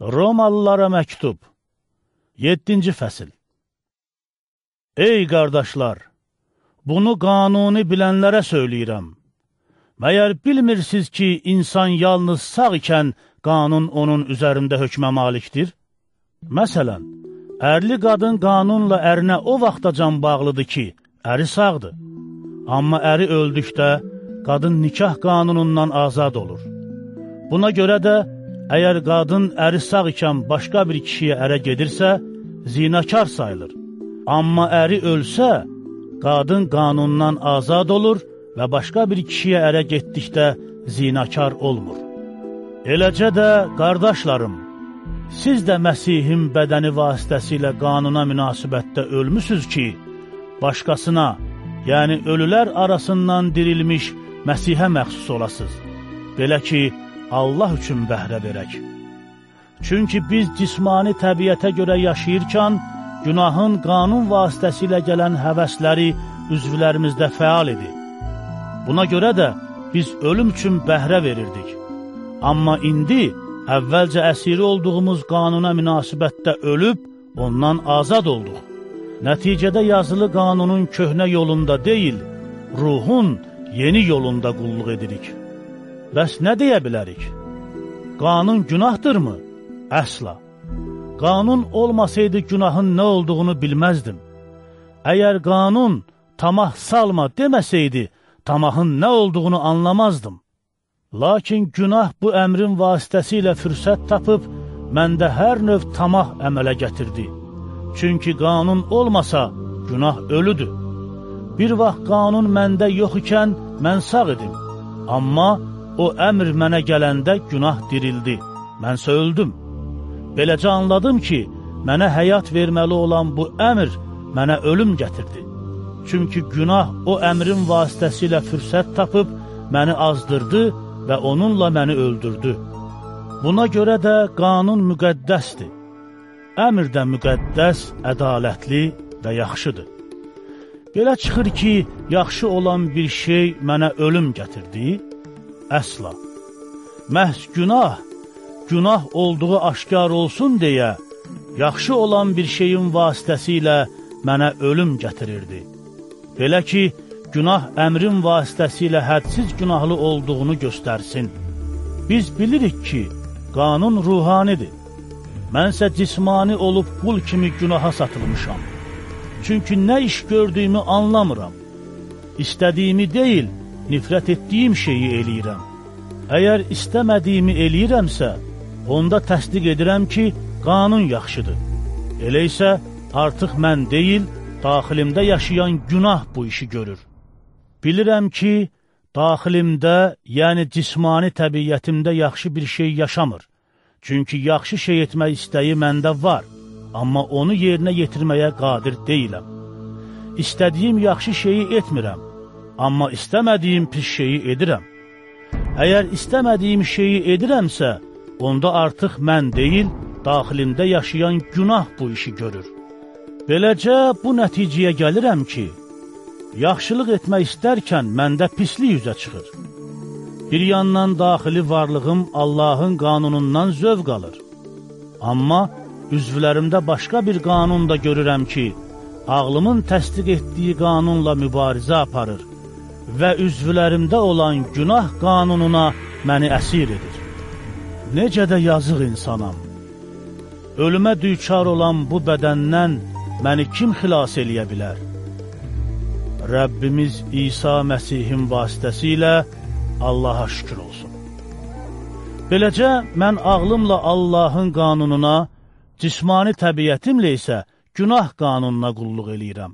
Romalılara məktub 7-ci fəsil Ey qardaşlar! Bunu qanuni bilənlərə söyləyirəm. Məyər bilmirsiniz ki, insan yalnız sağ ikən qanun onun üzərində hökmə malikdir? Məsələn, ərli qadın qanunla ərinə o vaxtacan bağlıdır ki, əri sağdır. Amma əri öldükdə qadın nikah qanunundan azad olur. Buna görə də Əgər qadın əri sağ ikən başqa bir kişiyə ərə gedirsə, zinakar sayılır. Amma əri ölsə, qadın qanundan azad olur və başqa bir kişiyə ərə getdikdə zinakar olmur. Eləcə də, qardaşlarım, siz də Məsihin bədəni vasitəsilə qanuna münasibətdə ölmüsüz ki, başqasına, yəni ölülər arasından dirilmiş Məsihə məxsus olasınız. Belə ki, Allah üçün bəhrə verək. Çünki biz cismani təbiətə görə yaşayırkən, günahın qanun vasitəsilə gələn həvəsləri üzvlərimizdə fəal idi. Buna görə də biz ölüm üçün bəhrə verirdik. Amma indi əvvəlcə əsiri olduğumuz qanuna münasibətdə ölüb, ondan azad olduq. Nəticədə yazılı qanunun köhnə yolunda deyil, ruhun yeni yolunda qulluq edirik. Bəs nə deyə bilərik? Qanun günahdırmı? Əsla. Qanun olmasaydı günahın nə olduğunu bilməzdim. Əgər qanun tamah salma deməsəydi, tamahın nə olduğunu anlamazdım. Lakin günah bu əmrin vasitəsilə fürsət tapıb, məndə hər növ tamah əmələ gətirdi. Çünki qanun olmasa, günah ölüdür. Bir vaxt qanun məndə yox ikən mən sağ idim. Amma O əmr mənə gələndə günah dirildi, mənsə öldüm. Beləcə anladım ki, mənə həyat verməli olan bu əmr mənə ölüm gətirdi. Çünki günah o əmrin vasitəsilə fürsət tapıb, məni azdırdı və onunla məni öldürdü. Buna görə də qanun müqəddəsdir. Əmr də müqəddəs, ədalətli və yaxşıdır. Belə çıxır ki, yaxşı olan bir şey mənə ölüm gətirdi, Əsla. Məhz günah, günah olduğu aşkar olsun deyə, yaxşı olan bir şeyin vasitəsilə mənə ölüm gətirirdi. Belə ki, günah əmrin vasitəsilə hədsiz günahlı olduğunu göstərsin. Biz bilirik ki, qanun ruhanidir. Mənsə cismani olub qul kimi günaha satılmışam. Çünki nə iş gördüyümü anlamıram. İstədiyimi deyil, nifrət etdiyim şeyi eləyirəm. Əgər istəmədiyimi eləyirəmsə, onda təsdiq edirəm ki, qanun yaxşıdır. Elə isə artıq mən deyil, daxilimdə yaşayan günah bu işi görür. Bilirəm ki, daxilimdə, yəni cismani təbiyyətimdə yaxşı bir şey yaşamır. Çünki yaxşı şey etmək istəyi məndə var, amma onu yerinə yetirməyə qadir deyiləm. İstədiyim yaxşı şeyi etmirəm, amma istəmədiyim pis şeyi edirəm. Əgər istəmədiyim şeyi edirəmsə, onda artıq mən deyil, daxilimdə yaşayan günah bu işi görür. Beləcə bu nəticəyə gəlirəm ki, yaxşılıq etmək istərkən məndə pislik üzə çıxır. Bir yandan daxili varlığım Allahın qanunundan zövq alır. Amma üzvlərimdə başqa bir qanun da görürəm ki, ağlımın təsdiq etdiyi qanunla mübarizə aparır və üzvlərimdə olan günah qanununa məni əsir edir. Necə də yazıq insanam! Ölümə düçar olan bu bədəndən məni kim xilas eləyə bilər? Rəbbimiz İsa Məsihin vasitəsilə Allaha şükür olsun. Beləcə, mən ağlımla Allahın qanununa, cismani təbiyyətimlə isə günah qanununa qulluq eləyirəm.